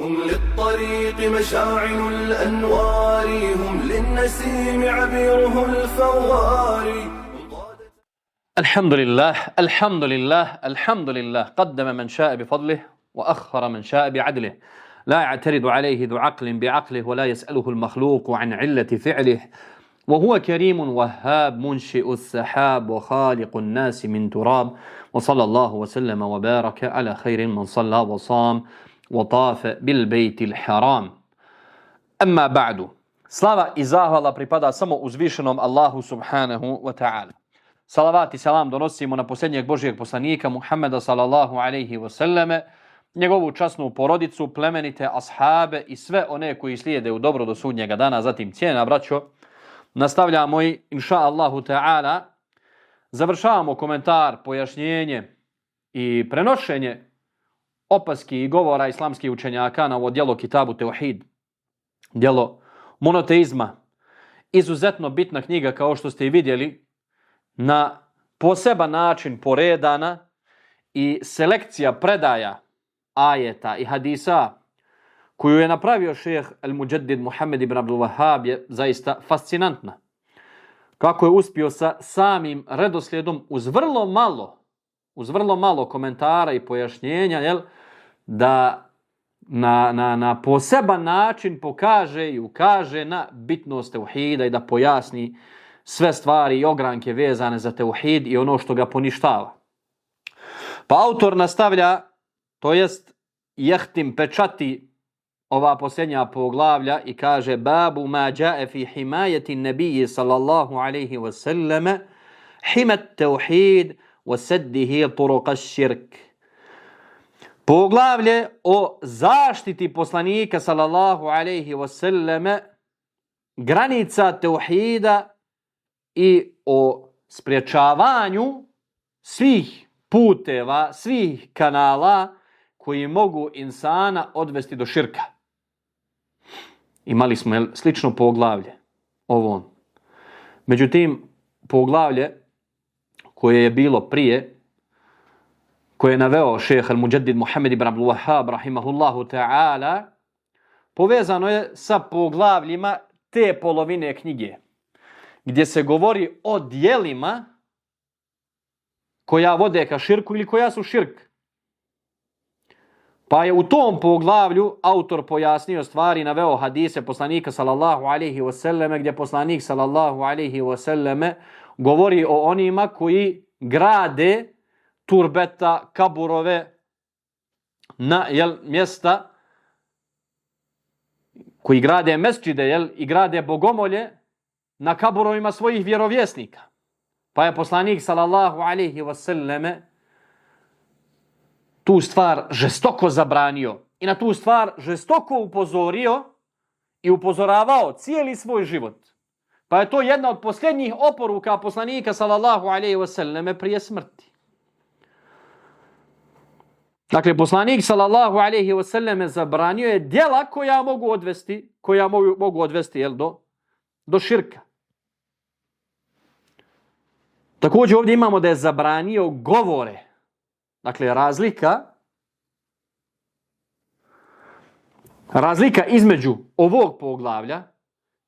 هم للطريق مشاعل الأنوار هم للنسيم عبيره الفوار. الحمد لله الحمد لله الحمد لله قدم من شاء بفضله وأخر من شاء بعدله. لا يعترض عليه ذو عقل بعقله ولا يسأله المخلوق عن علة فعله. وهو كريم وهاب منشئ السحاب وخالق الناس من تراب. وصلى الله وسلم وبارك على خير من صلى وصام. وطاف بالبيت الحرام أما بعد Slava i zahvala pripada samo uzvišenom Allahu subhanahu wa ta'ala. Salavat i salam donosimo na posljednjeg Božijeg poslanika Muhammeda sallallahu alaihi wa sallame, njegovu časnu porodicu, plemenite ashabe i sve one koji slijede u dobro do sudnjega dana, zatim cijena braćo. Nastavljamo i inša Allahu ta'ala, završavamo komentar, pojašnjenje i prenošenje opaski i govora islamskih učenjaka na ovo dijelo Kitabu Teuhid, dijelo monoteizma. Izuzetno bitna knjiga kao što ste i vidjeli, na poseban način poredana i selekcija predaja ajeta i hadisa koju je napravio šeheh al-Mujaddid Muhammed ibn Abdul Wahhab je zaista fascinantna. Kako je uspio sa samim redoslijedom uz vrlo malo, uz vrlo malo komentara i pojašnjenja, jel, da na, na, na poseban način pokaže i ukaže na bitnost teuhida i da pojasni sve stvari i ogranke vezane za teuhid i ono što ga poništava. Pa autor nastavlja, to jest jehtim pečati ova posljednja poglavlja i kaže babu ma jae fi himayati nebiji sallallahu alaihi wasallame himet himat teuhid wa seddihi turuqa širk. Poglavlje o zaštiti poslanika sallallahu alejhi ve selleme granica teuhida i o spriječavanju svih puteva, svih kanala koji mogu insana odvesti do širka. Imali smo slično poglavlje ovom. Međutim, poglavlje koje je bilo prije, koje je naveo šeha al-Muđaddid Muhammed ibn Abdul Wahhab, rahimahullahu ta'ala, povezano je sa poglavljima te polovine knjige gdje se govori o dijelima koja vode ka širku ili koja su širk. Pa je u tom poglavlju autor pojasnio stvari, naveo hadise poslanika sallallahu alaihi wasallam, gdje poslanik sallallahu alaihi wasallam govori o onima koji grade turbeta, kaburove na jel, mjesta koji grade mesčide jel, i grade bogomolje na kaburovima svojih vjerovjesnika. Pa je poslanik sallallahu alaihi wasallame tu stvar žestoko zabranio i na tu stvar žestoko upozorio i upozoravao cijeli svoj život. Pa je to jedna od posljednjih oporuka poslanika sallallahu alaihi wasallame prije smrti. Dakle, poslanik sallallahu alaihi wasallam zabranio je djela koja mogu odvesti, koja mogu, mogu odvesti jel, do, do širka. Također ovdje imamo da je zabranio govore. Dakle, razlika razlika između ovog poglavlja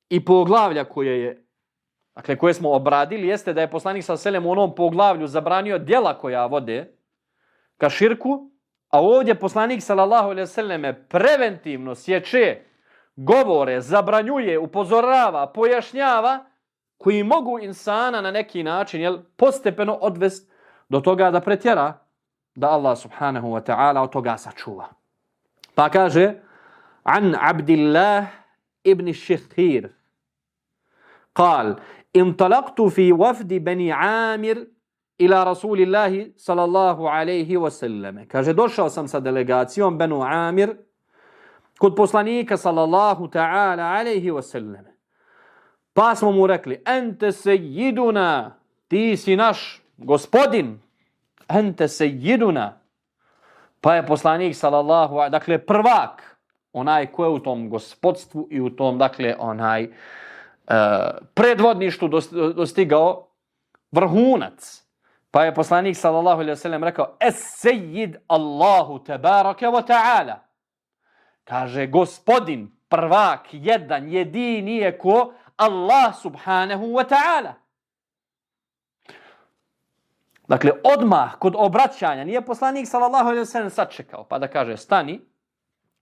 i poglavlja koje je dakle, koje smo obradili jeste da je poslanik sa selem u onom poglavlju zabranio djela koja vode ka širku, a ovdje poslanik sallallahu alejhi ve selleme preventivno sječe govore, zabranjuje, upozorava, pojašnjava koji mogu insana na neki način jel, postepeno odvest do toga da pretjera da Allah subhanahu wa ta'ala od toga sačuva. Pa kaže an Abdillah ibn Shikhir قال انطلقت في وفد بني عامر ila Rasulillahi sallallahu alaihi wasallam. Kaže, došao sam sa delegacijom Benu Amir kod poslanika sallallahu ta'ala alaihi wasallam. Pa smo mu rekli, ente sejiduna, ti si naš gospodin, ente sejiduna. Pa je poslanik, sallallahu, dakle, prvak, onaj ko je u tom gospodstvu i u tom, dakle, onaj uh, predvodništu dostigao vrhunac. Pa je poslanik, sallallahu alejhi ve sellem rekao, es sejid Allahu tebaraka ve ta'ala. Kaže, gospodin, prvak, jedan, jedini je ko? Allah subhanahu wa ta'ala. Dakle, odmah kod obraćanja nije poslanik sallallahu alejhi ve sellem sačekao pa da kaže stani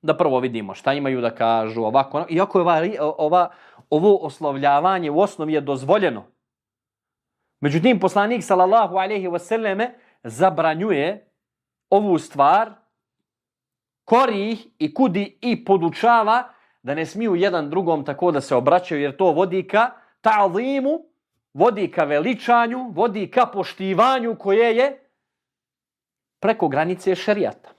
da prvo vidimo šta imaju da kažu ovako ono, iako je ova, ova ovo oslovljavanje u osnovi je dozvoljeno. Međutim poslanik sallallahu alejhi ve selleme zabranjuje ovu stvar kori ih i kudi i podučava da ne smiju jedan drugom tako da se obraćaju jer to vodi ka ta'zimu vodi ka veličanju, vodi ka poštivanju koje je preko granice šerijata.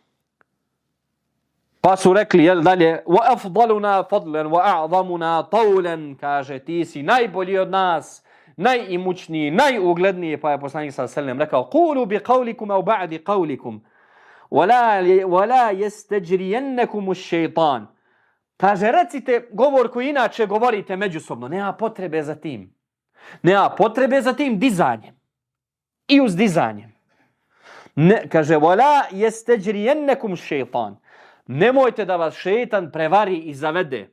Pa su rekli, jel dalje, wa afdaluna fadlan wa a'zamuna taulen, kaže, ti si najbolji od nas, najimućniji, najugledniji, pa je poslanik sa selem rekao, kulu bi qavlikum au ba'di qavlikum, wala, wala jestajrijennekum u šeitan. Kaže, recite govor koji inače govorite međusobno, nema potrebe za tim. Nema potrebe za tim dizanjem. I uz dizanjem. Ne, kaže, vola jeste džrijennekum šeitan. Nemojte da vas šeitan prevari i zavede.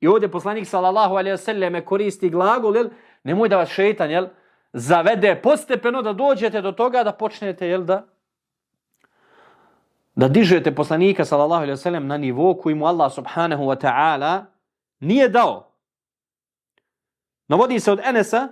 I ovdje poslanik sallallahu alaihi sallam koristi glagol, jel? Nemoj da vas šeitan jel? zavede postepeno da dođete do toga da počnete jel? da da dižete poslanika sallallahu alaihi sallam na nivo koji mu Allah subhanahu wa ta'ala nije dao. Navodi se od Enesa,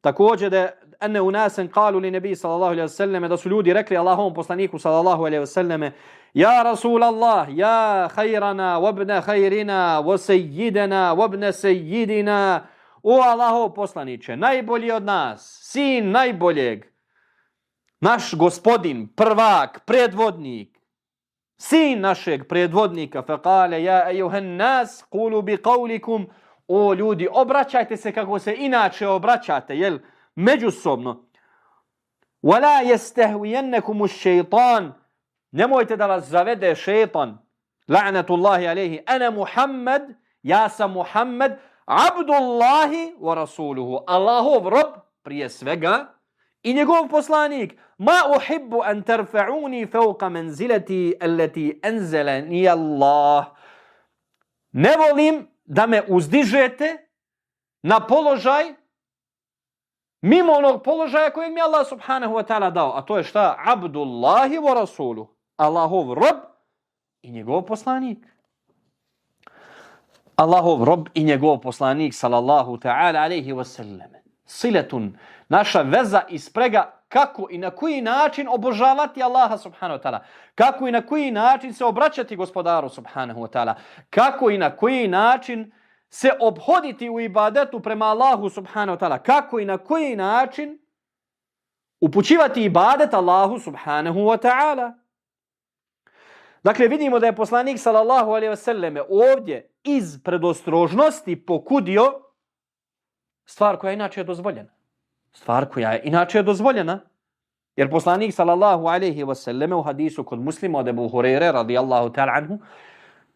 također da ene unasen kalu li nebi sallallahu alaihi wasallam, da su ljudi rekli Allahom poslaniku sallallahu alaihi wasallam, Ja Rasul Allah, ja hajrana, wabna khairina wa sejidena, wabna sejidina, o Allahov poslaniće, najbolji od nas, sin najboljeg, naš gospodin, prvak, predvodnik, sin našeg predvodnika, fe kale, ja ejuhen nas, kulu bi kaulikum, o ljudi, obraćajte se kako se inače obraćate, jel, međusobno. Wala yastahwiyannakum ash-shaytan. Nemojte da vas zavede šejtan. La'natullahi alayhi. Ana Muhammad, ja sam Muhammad, abdullahi wa rasuluhu. Allahov rob prije svega i njegov poslanik. Ma uhibbu an tarfa'uni fawqa manzilati allati anzalani Allah. Ne volim da me uzdižete na položaj mimo onog položaja kojeg mi Allah subhanahu wa ta'ala dao. A to je šta? Abdullahi wa rasuluhu. Allahov rob i njegov poslanik. Allahov rob i njegov poslanik sallallahu ta'ala alaihi wasallam. Siletun, naša veza i sprega kako i na koji način obožavati Allaha subhanahu wa ta'ala. Kako i na koji način se obraćati gospodaru subhanahu wa ta'ala. Kako i na koji način se obhoditi u ibadetu prema Allahu subhanahu wa ta'ala. Kako i na koji način upućivati ibadet Allahu subhanahu wa ta'ala. Dakle, vidimo da je poslanik sallallahu alaihi wa sallam ovdje iz predostrožnosti pokudio stvar koja inače je dozvoljena stvar koja je inače dozvoljena. Jer poslanik sallallahu alaihi wasallam u hadisu kod muslima od Ebu Hurere radijallahu ta'ala anhu,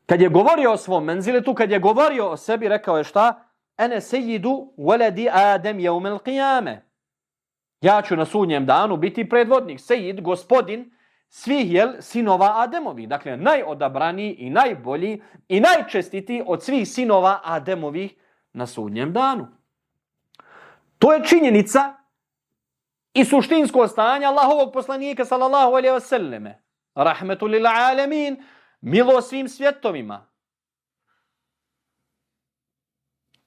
kad je govorio o svom menziletu, kad je govorio o sebi, rekao je šta? Ene sejidu waladi Adem jeumel qiyame. Ja ću na sudnjem danu biti predvodnik, sejid, gospodin, svih jel, sinova Ademovi. Dakle, najodabraniji i najbolji i najčestitiji od svih sinova Ademovih na sudnjem danu. To je činjenica i suštinsko stanje Allahovog poslanika sallallahu alaihi selleme. Rahmetu lil alamin, milo svim svjetovima.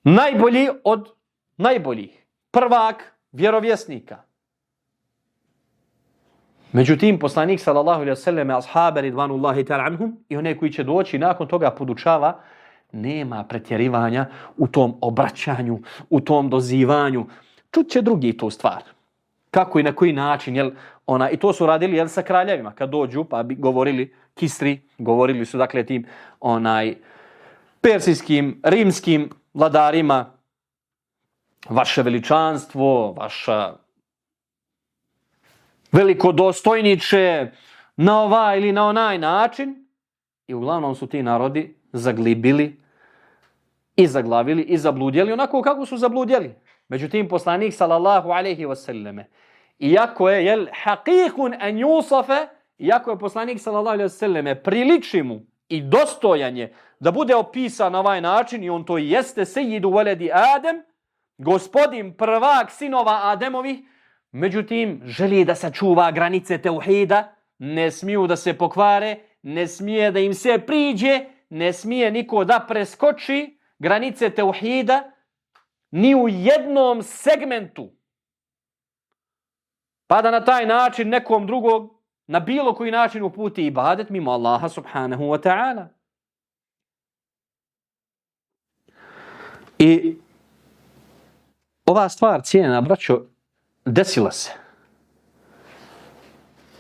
Najbolji od najboljih. Prvak vjerovjesnika. Međutim, poslanik sallallahu alaihi wasallam, ashabe ridvanullahi ta'ala anhum, i one koji će doći nakon toga podučava, nema pretjerivanja u tom obraćanju, u tom dozivanju, čut će drugi tu stvar. Kako i na koji način, jel, ona, i to su radili jel, sa kraljevima, kad dođu pa bi govorili kisri, govorili su dakle tim onaj persijskim, rimskim vladarima, vaše veličanstvo, vaša velikodostojniče, na ovaj ili na onaj način, i uglavnom su ti narodi zaglibili i zaglavili i zabludjeli onako kako su zabludjeli. Međutim, poslanik sallallahu alaihi wasallam, iako je, jel, haqiqun an yusafe, iako je poslanik sallallahu alaihi wasallam, priliči mu i dostojan je da bude opisan na ovaj način i on to jeste sejidu veledi Adem, gospodin prvak sinova Ademovi, međutim želi da sačuva granice teuhida, ne smiju da se pokvare, ne smije da im se priđe, ne smije niko da preskoči granice teuhida, ni u jednom segmentu. Pa da na taj način nekom drugog, na bilo koji način uputi ibadet mimo Allaha subhanahu wa ta'ala. I ova stvar cijena, braćo, desila se.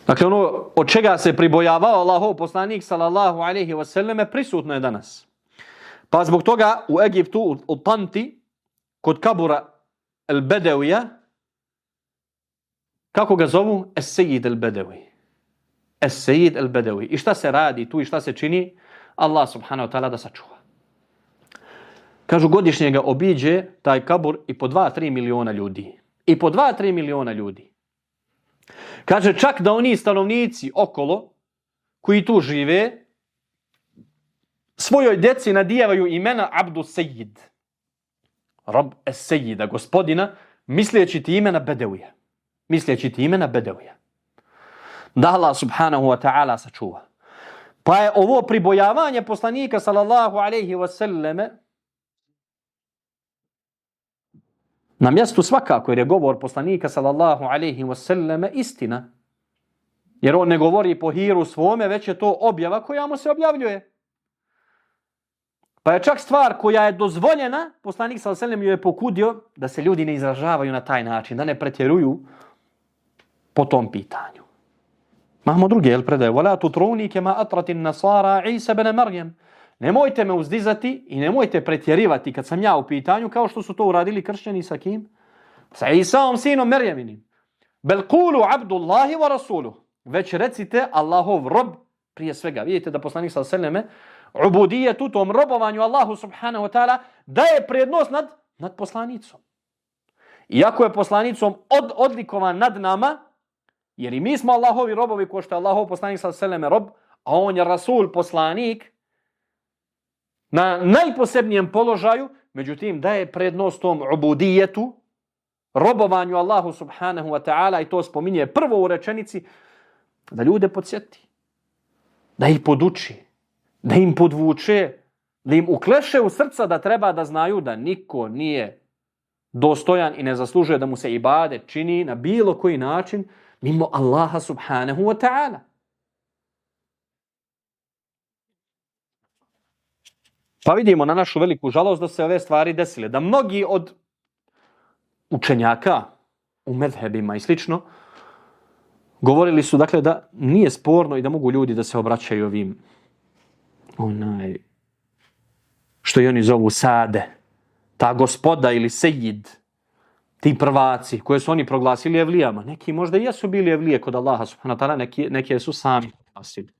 Dakle, ono od čega se pribojavao Allahov poslanik, sallallahu alaihi wasallam, prisutno je danas. Pa zbog toga u Egiptu, u, u Tanti, kod kabura El Bedevija, kako ga zovu? Es Sejid El Bedevi. Es Sejid El Bedevi. I šta se radi tu i šta se čini? Allah subhanahu wa ta'ala da sačuva. Kažu godišnje ga obiđe taj kabur i po 2-3 miliona ljudi. I po 2-3 miliona ljudi. Kaže čak da oni stanovnici okolo koji tu žive svojoj deci nadijevaju imena Abdu Sejid. Rob es Sejida, gospodina, misleći ti imena Bedeuja. Misleći ti imena Bedeuja. Da Allah subhanahu wa ta'ala sačuva. Pa je ovo pribojavanje poslanika sallallahu alaihi wa sallame Na mjestu svakako jer je govor poslanika sallallahu alaihi wa sallam istina. Jer on ne govori po hiru svome, već je to objava koja mu se objavljuje. Pa je čak stvar koja je dozvoljena, poslanik sallallahu alaihi wa sallam ju je pokudio da se ljudi ne izražavaju na taj način, da ne pretjeruju po tom pitanju. Mahmo druge, jel predaje, وَلَا تُتْرُونِي كَمَا أَتْرَتِ النَّصَارَ عِيسَ بَنَ مَرْيَمْ Nemojte me uzdizati i nemojte pretjerivati kad sam ja u pitanju kao što su to uradili kršćani sa kim? Sa Isaom sinom Merjeminim. Bel kulu abdullahi wa rasulu. Već recite Allahov rob prije svega. Vidite da poslanik sa seleme ubudije tu tom robovanju Allahu subhanahu wa ta'ala daje prednost nad, nad poslanicom. Iako je poslanicom od, odlikovan nad nama, jer i mi smo Allahovi robovi ko što je Allahov poslanik sa seleme rob, a on je rasul poslanik, na najposebnijem položaju, međutim daje prednost tom ubudijetu, robovanju Allahu subhanahu wa ta'ala i to spominje prvo u rečenici, da ljude podsjeti, da ih poduči, da im podvuče, da im ukleše u srca da treba da znaju da niko nije dostojan i ne zaslužuje da mu se ibade čini na bilo koji način mimo Allaha subhanahu wa ta'ala. Pa vidimo na našu veliku žalost da se ove stvari desile. Da mnogi od učenjaka u medhebima i slično govorili su dakle da nije sporno i da mogu ljudi da se obraćaju ovim onaj što i oni zovu sade ta gospoda ili sejid ti prvaci koje su oni proglasili evlijama neki možda i jesu bili evlije kod Allaha subhanahu wa ta'ala neki, neki su sami proglasili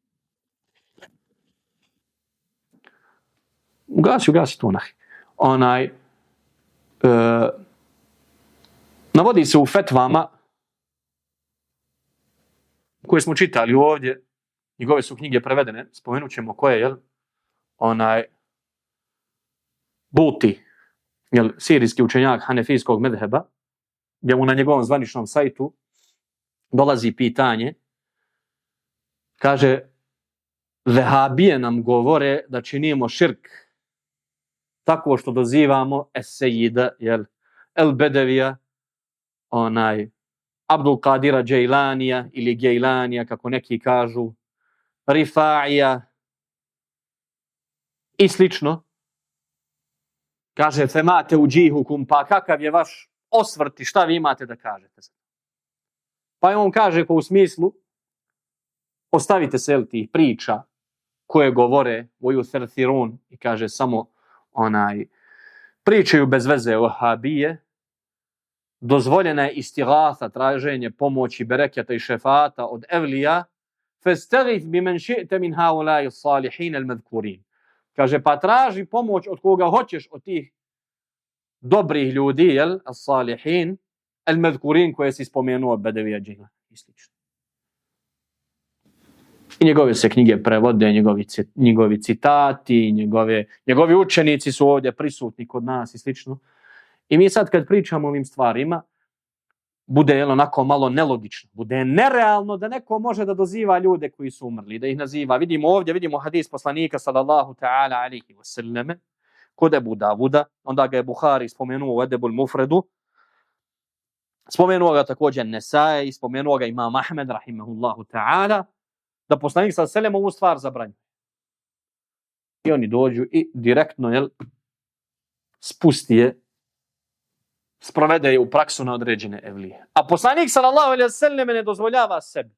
ugasi, ugasi to nahi. Onaj, e, navodi se u fetvama koje smo čitali ovdje, njegove su knjige prevedene, spomenut ćemo koje, jel? Onaj, Buti, jel, sirijski učenjak Hanefijskog medheba, gdje mu na njegovom zvaničnom sajtu dolazi pitanje, kaže, Vehabije nam govore da činimo širk tako što dozivamo Esejida, jel, El Bedevija, onaj, Abdul Qadira Džejlanija ili Gejlanija, kako neki kažu, Rifa'ija i slično. Kaže, femate u džihukum, pa kakav je vaš osvrti, šta vi imate da kažete? Pa on kaže ko u smislu, ostavite se tih priča koje govore voju therthirun i kaže samo onaj pričaju bez veze o habije, dozvoljena je istighatha, traženje pomoći, bereketa i šefata od evlija, festagith bi men ši'te min haulai salihin al. Kaže, pa traži pomoć od koga hoćeš od tih dobrih ljudi, jel, as-salihin, al madhkurin koje si spomenuo Bedevija džina i slično. I njegove se knjige prevode, njegovi, njegovi citati, njegove, njegovi učenici su ovdje prisutni kod nas i slično. I mi sad kad pričamo o ovim stvarima, bude jel, onako malo nelogično, bude nerealno da neko može da doziva ljude koji su umrli, da ih naziva. Vidimo ovdje, vidimo hadis poslanika sallallahu ta'ala alihi wasallame, kod Ebu Davuda, onda ga je Buhari spomenuo u Edebul Mufredu, spomenuo ga također Nesai, spomenuo ga Imam Ahmed, rahimahullahu ta'ala, da poslanik sa selem ovu stvar zabranju. I oni dođu i direktno jel, spusti je, sprovede je u praksu na određene evlije. A poslanik sallallahu alejhi ve sellem ne dozvoljava sebi.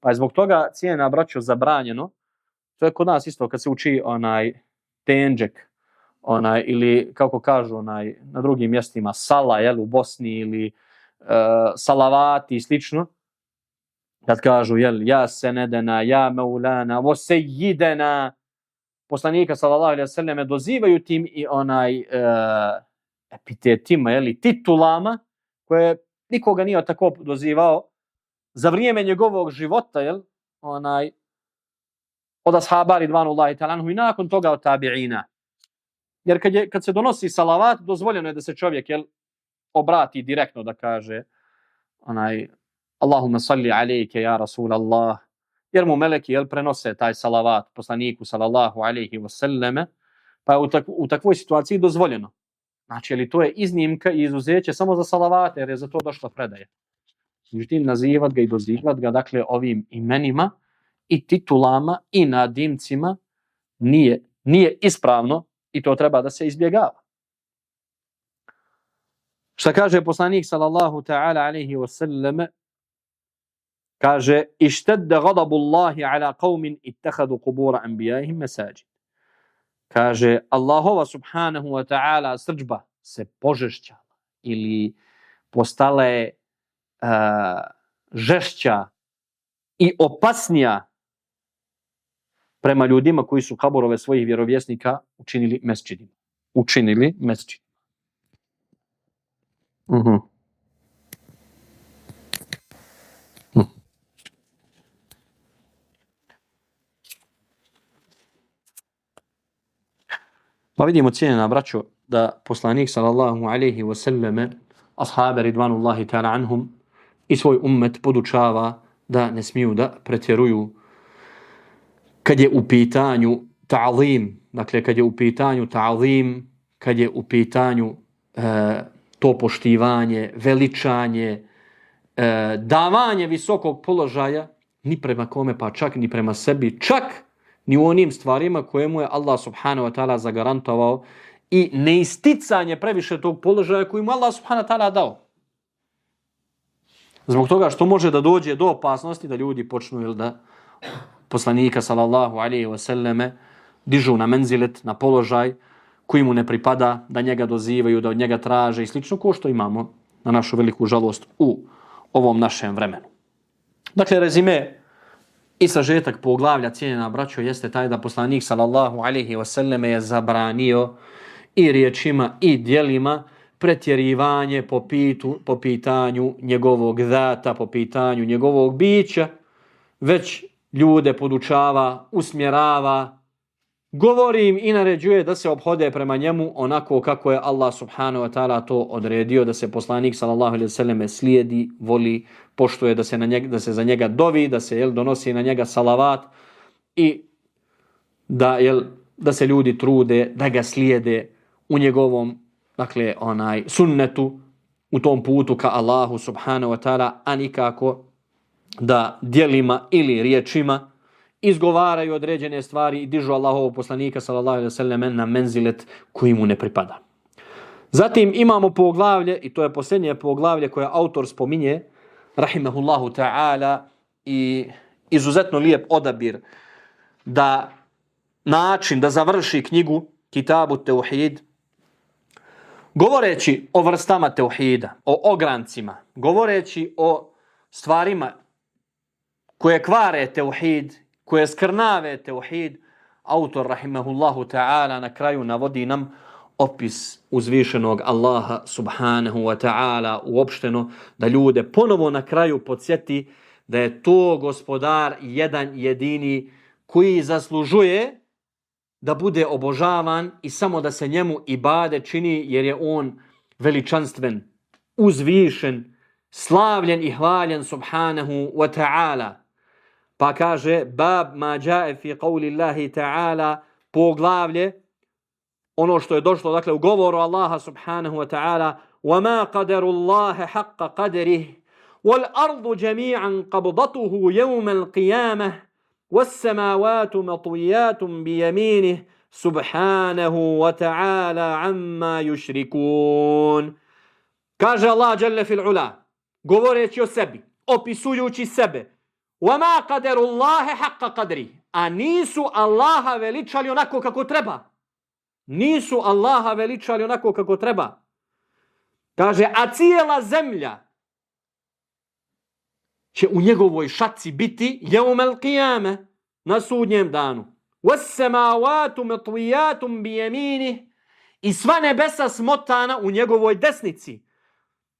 Pa je zbog toga cijena braćo zabranjeno. To je kod nas isto kad se uči onaj tenđek, onaj ili kako kažu onaj na drugim mjestima sala jel u Bosni ili e, salavati i slično. Kad kažu jel ja senedena, ja maulana, vo sejidena, poslanika sallallahu alejhi ve selleme dozivaju tim i onaj e, epitetima, jeli, titulama, koje nikoga nije tako dozivao za vrijeme njegovog života, jel, onaj, od ashaba ridvanullahi talanhu i nakon toga od tabi'ina. Jer kad, je, kad se donosi salavat, dozvoljeno je da se čovjek, jel, obrati direktno da kaže, onaj, Allahumma salli alejke ja Rasulallah, jer mu meleki, jel, prenose taj salavat poslaniku, sallallahu alejhi wasallame, pa je u, tak, u takvoj situaciji dozvoljeno. Znači, ali to je iznimka i izuzeće samo za salavate, jer je za to došla predaja. Međutim, nazivat ga i dozivat ga, dakle, ovim imenima i titulama i nadimcima nije, nije ispravno i to treba da se izbjegava. Šta kaže poslanik sallallahu ta'ala alaihi wa sallam, kaže, ištedde gadabu Allahi ala qavmin ittehadu kubura anbijajihim mesađid kaže Allahova subhanahu wa ta'ala srđba se požešćala ili postala je uh, žešća i opasnija prema ljudima koji su kaborove svojih vjerovjesnika učinili mesčidima. Učinili mesčidima. Uh -huh. Pa vidimo cijenjena braćo da poslanik sallallahu alaihi wa sallame ashabe ridvanullahi ta'ala anhum i svoj ummet podučava da ne smiju da pretjeruju kad je u pitanju ta'zim, dakle kad je u pitanju ta'zim, kad je u pitanju e, to poštivanje, veličanje, e, davanje visokog položaja, ni prema kome, pa čak ni prema sebi, čak ni u onim stvarima koje mu je Allah subhanahu wa ta'ala zagarantovao i neisticanje previše tog položaja koji mu Allah subhanahu wa ta'ala dao. Zbog toga što može da dođe do opasnosti da ljudi počnu ili da poslanika sallallahu alaihi wa selleme dižu na menzilet, na položaj koji mu ne pripada, da njega dozivaju, da od njega traže i slično ko što imamo na našu veliku žalost u ovom našem vremenu. Dakle, rezime i sažetak poglavlja cijenjena braćo jeste taj da poslanik sallallahu alaihi wasallame je zabranio i riječima i dijelima pretjerivanje po, pitu, po pitanju njegovog zata, po pitanju njegovog bića, već ljude podučava, usmjerava, govori im i naređuje da se obhode prema njemu onako kako je Allah subhanahu wa ta'ala to odredio, da se poslanik sallallahu alaihi sallam slijedi, voli, poštuje, da se, na njega, da se za njega dovi, da se jel, donosi na njega salavat i da, jel, da se ljudi trude, da ga slijede u njegovom dakle, onaj sunnetu, u tom putu ka Allahu subhanahu wa ta'ala, a nikako da dijelima ili riječima izgovaraju određene stvari i dižu Allahovog poslanika sallallahu alejhi ve sellem na menzilet koji mu ne pripada. Zatim imamo poglavlje i to je posljednje poglavlje koje autor spominje rahimehullahu ta'ala i izuzetno lijep odabir da način da završi knjigu Kitabu Teuhid govoreći o vrstama teuhida, o ograncima, govoreći o stvarima koje kvare teuhid, koje skrnave teuhid, autor rahimahullahu ta'ala na kraju navodi nam opis uzvišenog Allaha subhanahu wa ta'ala uopšteno da ljude ponovo na kraju podsjeti da je to gospodar jedan jedini koji zaslužuje da bude obožavan i samo da se njemu ibade čini jer je on veličanstven, uzvišen, slavljen i hvaljen subhanahu wa ta'ala. Pa kaže, bab ma jae fi qavli Allahi ta'ala, poglavlje, ono što je došlo, dakle, u govoru Allaha subhanahu wa ta'ala, وَمَا قَدَرُ اللَّهَ حَقَّ قَدَرِهِ وَالْأَرْضُ جَمِيعًا قَبْضَتُهُ يَوْمَ الْقِيَامَةِ وَالسَّمَاوَاتُ مَطُوِيَاتٌ بِيَمِينِهِ سُبْحَانَهُ وَتَعَالَى عَمَّا يُشْرِكُونَ Kaže Allah Jalla fil ula, govoreći o sebi, opisujući sebe, وَمَا قَدَرُ اللَّهَ حَقَّ قَدْرِهِ A nisu Allaha veličali onako kako treba nisu Allaha veličali onako kako treba. Kaže, a cijela zemlja će u njegovoj šaci biti jeumel qiyame na sudnjem danu. Wassamawatu matwiyatum bi yamini i sva nebesa smotana u njegovoj desnici.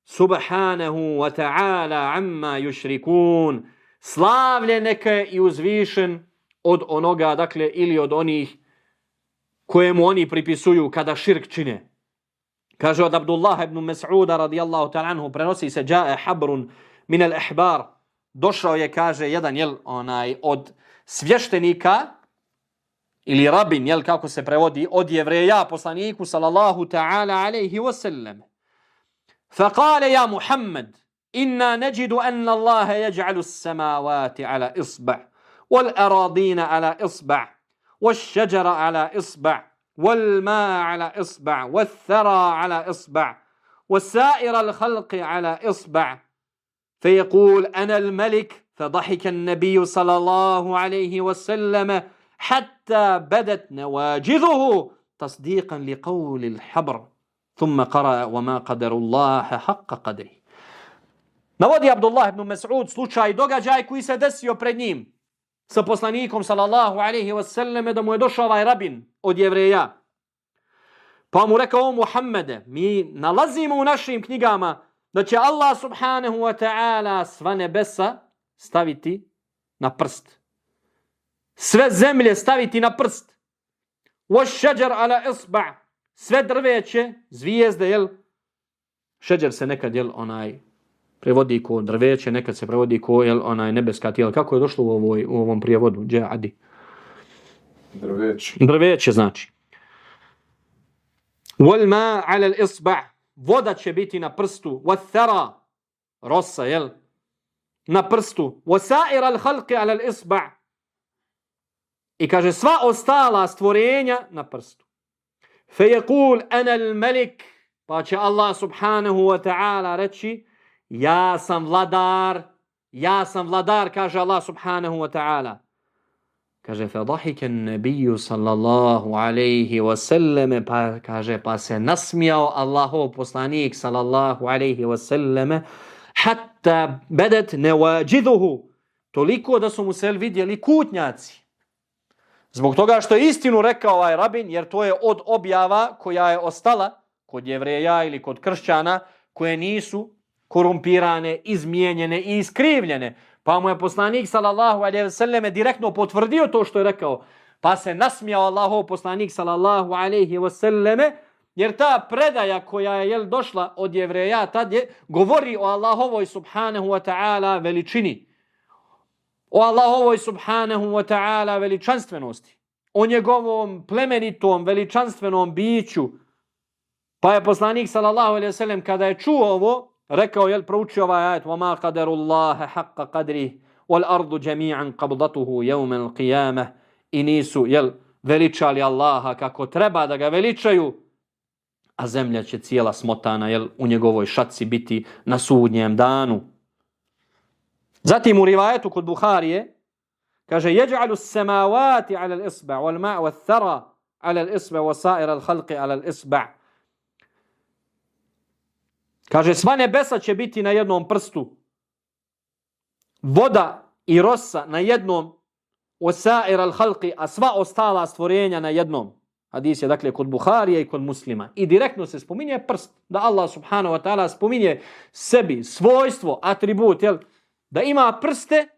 Subhanahu wa ta'ala amma yushrikun. slavlje neka je i uzvišen od onoga, dakle, ili od onih kojemu oni pripisuju kada širk čine. Kaže od Abdullah ibn Mas'uda radijallahu ta'ala anhu, prenosi se džae habrun min al ehbar, došao je, kaže, jedan, jel, onaj, od svještenika, ili rabin, jel, kako se prevodi, od jevreja poslaniku, sallallahu ta'ala alaihi wasallam. Fa kale, ja Muhammed, إنا نجد أن الله يجعل السماوات على إصبع والأراضين على إصبع والشجر على إصبع والماء على إصبع والثرى على إصبع وسائر الخلق على إصبع. فيقول أنا الملك. فضحك النبي صلى الله عليه وسلم حتى بدت نواجذه تصديقا لقول الحبر. ثم قرأ وما قدر الله حق قدره. Navodi Abdullah ibn Mas'ud slučaj događaj koji se desio pred njim. sa poslanikom sallallahu alaihi wasallam da mu je došao ovaj rabin od jevreja. Pa mu rekao Muhammede, mi nalazimo u našim knjigama da će Allah subhanahu wa ta'ala sva nebesa staviti na prst. Sve zemlje staviti na prst. Wa šeđar ala isba' sve drveće, zvijezde, jel? Šeđer se nekad, jel, onaj, prevodi ko drveće, nekad se prevodi ko jel, onaj nebeska tijela. Kako je došlo u, ovoj, u ovom prijevodu? Gdje adi? Drveće. Drveće znači. Wal ma ala al-isba' voda će biti na prstu wa thara rosa jel na prstu wa sa'ir al-khalqi ala al-isba' i kaže sva ostala stvorenja na prstu fe yaqul ana al-malik pa će Allah subhanahu wa ta'ala reći Ja sam vladar, ja sam vladar, kaže Allah subhanahu wa ta'ala. Kaže, fe dahike nebiju sallallahu alaihi wa sallam, pa, kaže, pa se nasmijao Allahov poslanik sallallahu alaihi wa sallam, hatta bedet nevađiduhu, toliko da su mu se vidjeli kutnjaci. Zbog toga što je istinu rekao ovaj rabin, jer to je od objava koja je ostala kod jevreja ili kod kršćana, koje nisu korumpirane, izmijenjene i iskrivljene. Pa mu je poslanik sallallahu alejhi ve selleme direktno potvrdio to što je rekao. Pa se nasmijao Allahov poslanik sallallahu alejhi ve selleme jer ta predaja koja je jel došla od jevreja tad je govori o Allahovoj subhanahu wa ta'ala veličini. O Allahovoj subhanahu wa ta'ala veličanstvenosti. O njegovom plemenitom veličanstvenom biću. Pa je poslanik sallallahu alejhi ve sellem kada je čuo ovo rekao jel proučio ovaj ajet wa ma qadarullah haqa qadri wal ardu jami'an qabdatuhu yawm al qiyamah. Inisu nisu jel veličali Allaha kako treba da ga veličaju a zemlja će cijela smotana jel u njegovoj šaci biti na sudnjem danu. Zatim u rivajetu kod Buharije kaže yaj'alu as-samawati 'ala al-isba' wal ma' wath-thara 'ala al-isba' wa sa'ira al-khalqi 'ala al-isba' Kaže, sva nebesa će biti na jednom prstu. Voda i rosa na jednom osair al halqi, a sva ostala stvorenja na jednom. Hadis je dakle kod Buharija i kod muslima. I direktno se spominje prst. Da Allah subhanahu wa ta'ala spominje sebi svojstvo, atribut, jel? da ima prste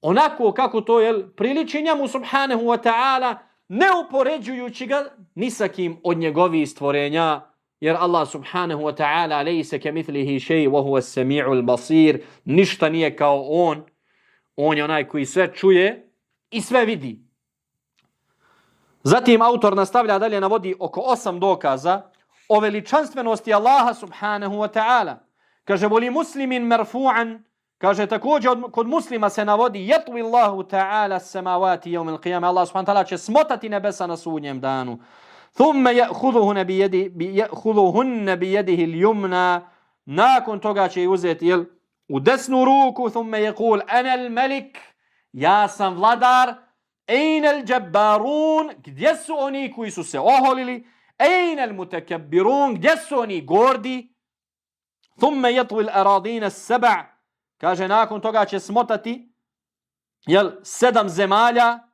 onako kako to je priliči njemu subhanahu wa ta'ala ne upoređujući ga ni sa kim od njegovih stvorenja jer Allah subhanahu wa ta'ala lejse ke mitlihi šeji wa huwa sami'ul basir. Ništa nije kao on. On je onaj koji sve čuje i sve vidi. Zatim autor nastavlja dalje navodi oko osam dokaza o veličanstvenosti Allaha subhanahu wa ta'ala. Kaže voli muslimin merfu'an Kaže također kod muslima se navodi jetvi Allahu ta'ala samavati jevm il qiyama. Allah subhanahu ta'ala će smotati nebesa na sudnjem danu. ثم يأخذهن بيده يأخذهن بيده اليمنى. ناكن توغا شي وزيت يل؟ ودس روكو ثم يقول أنا الملك يا سان فلادار أين الجبارون؟ كديسو أوني كويسو سي أين المتكبرون؟ كديسو أوني غوردي. ثم يطوي الأراضين السبع. كاجناكن توغا شي سموتتي؟ يل سدم زماليا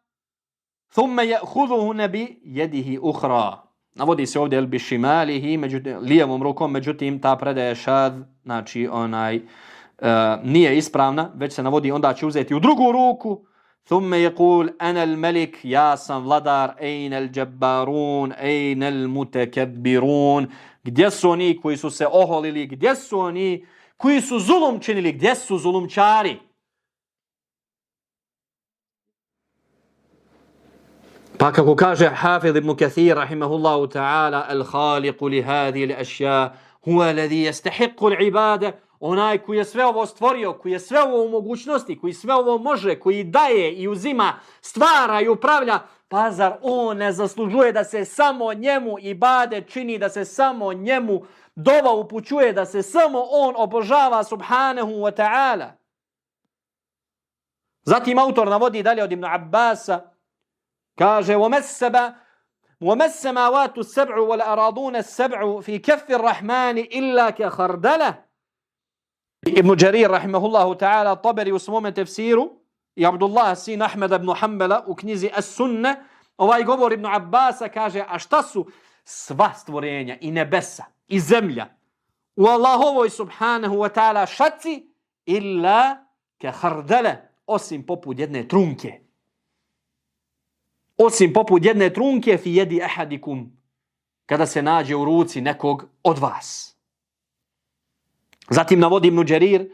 thumme je huduhu nebi jedihi uhra. Navodi se ovdje, bi šimalihi, međutim, lijevom rukom, međutim, ta predaje šad, znači, onaj, uh, nije ispravna, već se navodi, onda će uzeti u drugu ruku, thumme je kul, enel melik, ja sam vladar, ejnel džabbarun, ejnel mutekebbirun, gdje su oni koji su se oholili, gdje su oni koji su zulum činili, gdje su zulumčari? Pa kako kaže Hafid ibn Kathir, rahimahullahu ta'ala, al-khaliqu li hadhi li ašja, huwa ladhi yastahiqqu al-ibada, onaj koji je sve ovo stvorio, koji je sve ovo u mogućnosti, koji sve ovo može, koji daje i uzima, stvara i upravlja, pa zar on ne zaslužuje da se samo njemu ibade čini, da se samo njemu dova upućuje da se samo on obožava subhanahu wa ta'ala. Zatim autor navodi dalje od Ibn Abbasa, kaže, وَمَسَّبَ وَمَسَّمَاوَاتُ السَّبْعُ وَالْأَرَاضُونَ السَّبْعُ فِي كَفِّ الرَّحْمَانِ إِلَّا كَخَرْدَلَ Ibn Jarir, rahimahullahu ta'ala, taberi u svome tefsiru, i Abdullah sin Ahmed ibn Hanbala u knjizi As-Sunne, ovaj govor Ibn Abbasa kaže, a šta su sva stvorenja i nebesa, i zemlja u Allahovoj subhanahu wa ta'ala šaci illa ke hardele osim poput jedne trunke. Osim poput jedne trunke fi jedi ahadikum kada se nađe u ruci nekog od vas. Zatim navodim Nuđerir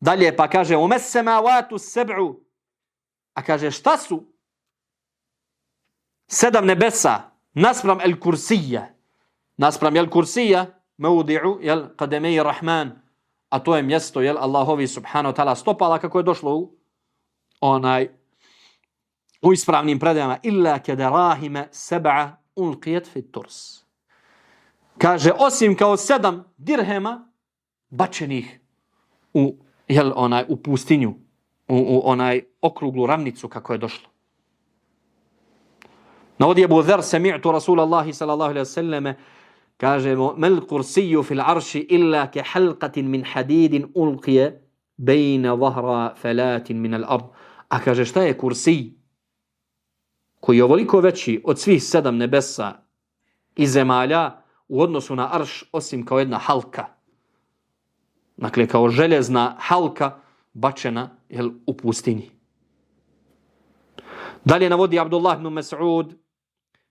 dalje pa kaže u mesema watu seb'u a kaže šta su sedam nebesa naspram el kursija naspram el kursija meudi'u jel kademeji rahman a to je mjesto jel Allahovi subhanahu wa ta'ala stopala kako je došlo u onaj u ispravnim predajama. Illa kedarahime seb'a ulqijet fit turs. Kaže osim kao sedam dirhema bačenih u jel onaj u pustinju u, u onaj okruglu ravnicu kako je došlo. Navodi Abu Dher, sami'tu Rasulallahi sallallahu alaihi wa sallame, kaže mel kursiju fil arši illa ke halqatin min hadidin ulqije bejna vahra felatin min al ard. A kaže šta je kursij koji je ovoliko veći od svih sedam nebesa i zemalja u odnosu na arš osim kao jedna halka. Dakle, kao željezna halka bačena jel, u pustinji. Dalje navodi Abdullah ibn Mas'ud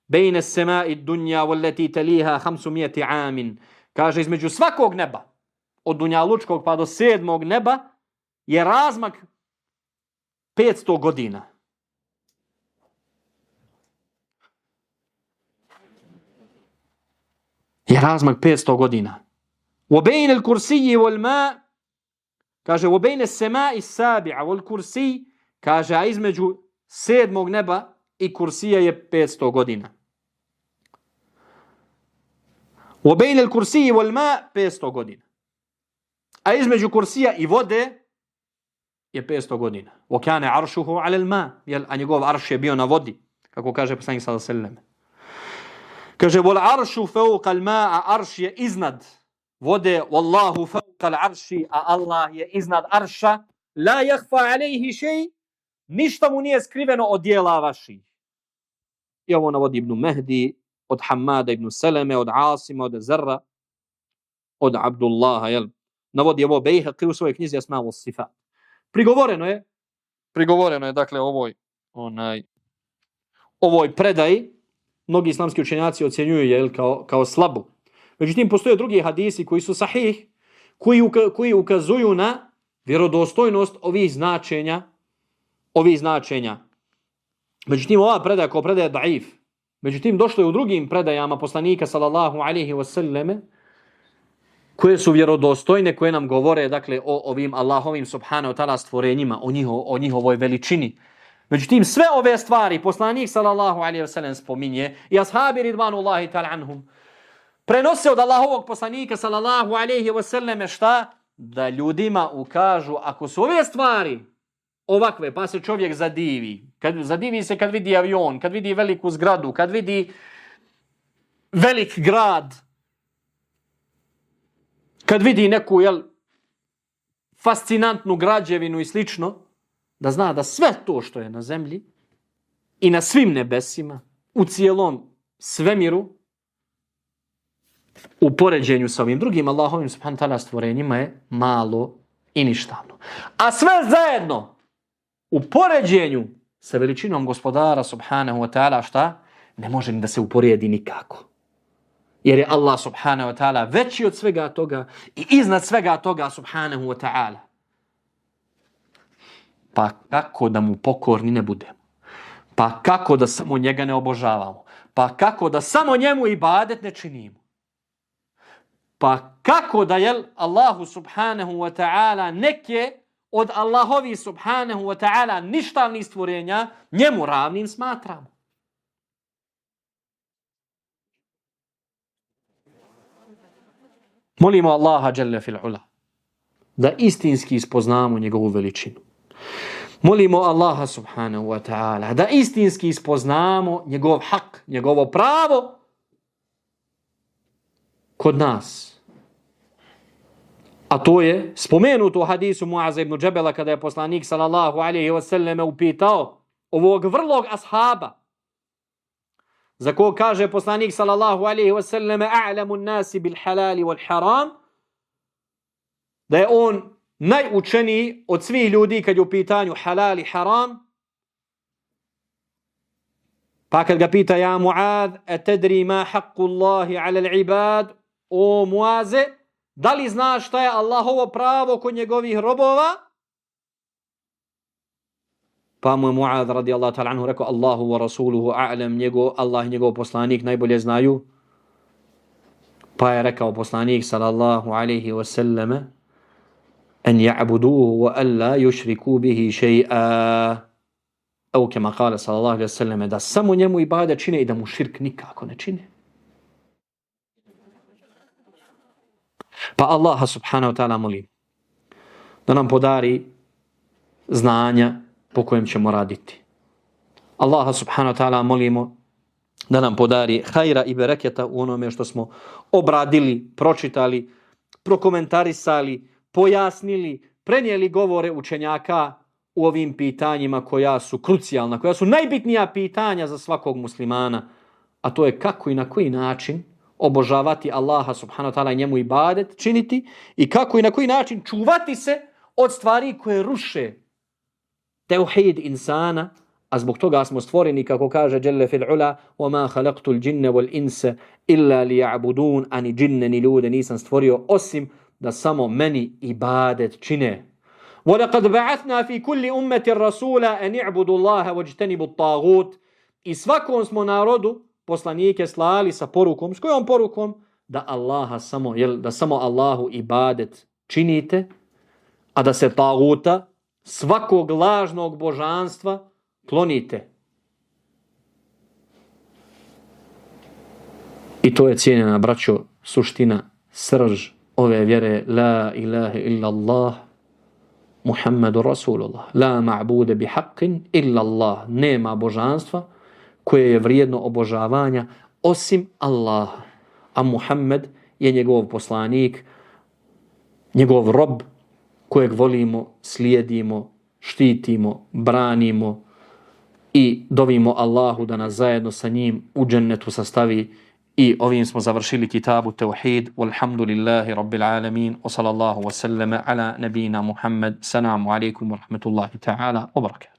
bejne sema i dunja voleti teliha hamsu mijeti amin. Kaže, između svakog neba, od dunja lučkog pa do sedmog neba, je razmak 500 godina. Je razmak 500 godina. U bejne kursiji vol ma, kaže, u bejne sema i sabi'a vol kursi, kaže, a između sedmog neba i kursija je 500 godina. U obejn il kursiji vol ma 500 godina. A između kursija i vode je 500 godina. U kane aršuhu ale ma. Jel, a njegov arš je bio na vodi. Kako kaže poslanik sada sallam. Kaže, vol aršu fauqa il ma, a arš je iznad vode. Wallahu fauqa il arši, a Allah je iznad arša. La jahfa alejhi šej. Ništa mu nije skriveno od dijela vaših. I ovo navodi Ibnu Mehdi, od Hamada ibn Seleme, od Asima, od Zerra, od Abdullaha, jel, navodi ovo Bejhaqi u svojoj knjizi Asma wa Sifat. Prigovoreno je, prigovoreno je, dakle, ovoj, onaj, ovoj predaji, mnogi islamski učenjaci ocjenjuju je kao, kao slabu. Međutim, postoje drugi hadisi koji su sahih, koji, uka, koji ukazuju na vjerodostojnost ovih značenja, ovih značenja. Međutim, ova predaja kao predaja daif. Međutim, došlo je u drugim predajama poslanika, sallallahu alaihi wasallame, koje su vjerodostojne, koje nam govore, dakle, o ovim Allahovim subhanahu ta'ala stvorenjima, o, njiho, o njihovoj veličini. Međutim, sve ove stvari poslanik, sallallahu alaihi wasallam, spominje i ashabi ridvanullahi ta'ala anhum, prenose od Allahovog poslanika, sallallahu alaihi wasallam, šta? Da ljudima ukažu, ako su ove stvari ovakve, pa se čovjek zadivi. Kad, zadivi se kad vidi avion, kad vidi veliku zgradu, kad vidi velik grad, kad vidi neku jel, fascinantnu građevinu i slično, da zna da sve to što je na zemlji i na svim nebesima, u cijelom svemiru, u poređenju sa ovim drugim Allahovim subhanahu ta'ala stvorenjima je malo i ništavno. A sve zajedno, u poređenju sa veličinom gospodara subhanahu wa ta'ala šta? Ne može ni da se uporedi nikako. Jer je Allah subhanahu wa ta'ala veći od svega toga i iznad svega toga subhanahu wa ta'ala. Pa kako da mu pokorni ne budemo? Pa kako da samo njega ne obožavamo? Pa kako da samo njemu ibadet ne činimo? Pa kako da jel Allahu subhanahu wa ta'ala neke od Allahovi subhanahu wa ta'ala ništavnih stvorenja njemu ravnim smatramo. Molimo Allaha jalla fil ula da istinski ispoznamo njegovu veličinu. Molimo Allaha subhanahu wa ta'ala da istinski ispoznamo njegov hak, njegovo pravo kod nas. A to je spomenuto u hadisu Muaza ibn Džebela kada je poslanik sallallahu alaihi wa sallam upitao ovog vrlog ashaba za ko kaže poslanik sallallahu alaihi wa sallam a'lamu nasi bil halali wal haram da je on najučeniji od svih ljudi kad je u pitanju halal i haram pa kad ga pita ja Muaz etedri ma haqqu Allahi ala l'ibad o Muaze Da li znaš šta je Allahovo pravo kod njegovih robova? Pa mu je Mu'ad radijallahu ta'ala anhu rekao Allahu wa rasuluhu a'lam njegov, Allah i njegov poslanik najbolje znaju. Pa je rekao poslanik sallallahu alaihi wa أن an ja'buduhu wa an la yushriku bihi še'a. Evo kema kale sallallahu alaihi wa sallam da samo njemu ibada čine i da mu širk nikako ne čine. Pa Allaha subhanahu wa ta'ala molim da nam podari znanja po kojem ćemo raditi. Allaha subhanahu wa ta'ala molimo da nam podari hajra i bereketa u onome što smo obradili, pročitali, prokomentarisali, pojasnili, prenijeli govore učenjaka u ovim pitanjima koja su krucijalna, koja su najbitnija pitanja za svakog muslimana, a to je kako i na koji način obožavati Allaha subhanahu wa ta'ala i njemu ibadet činiti i kako i na koji način čuvati se od stvari koje ruše teuhid insana, a zbog toga smo stvoreni, kako kaže Jelle fil ula, وَمَا خَلَقْتُ الْجِنَّ وَالْإِنْسَ إِلَّا لِيَعْبُدُونَ Ani džinne ni ljude nisam stvorio osim da samo meni ibadet čine. وَلَقَدْ بَعَثْنَا فِي كُلِّ أُمَّةِ الرَّسُولَ أَنِ اعْبُدُ اللَّهَ وَجْتَنِبُ الطَّاغُوتِ I svakom smo narodu poslanike slali sa porukom, s kojom porukom? Da Allaha samo, jel, da samo Allahu ibadet činite, a da se taguta, svakog lažnog božanstva, klonite. I to je cijenjena, braćo, suština, srž ove vjere, la ilaha illa Allah, Muhammedu Rasulullah, la ma'bude bi haqqin illa Allah, nema božanstva, koje je vrijedno obožavanja osim Allaha. A Muhammed je njegov poslanik, njegov rob kojeg volimo, slijedimo, štitimo, branimo i dovimo Allahu da nas zajedno sa njim u džennetu sastavi I ovim smo završili kitabu Tauhid. Walhamdulillahi rabbil alamin. Wa sallallahu wa sallama ala nabina Muhammad. Salamu alaikum wa rahmatullahi ta'ala wa.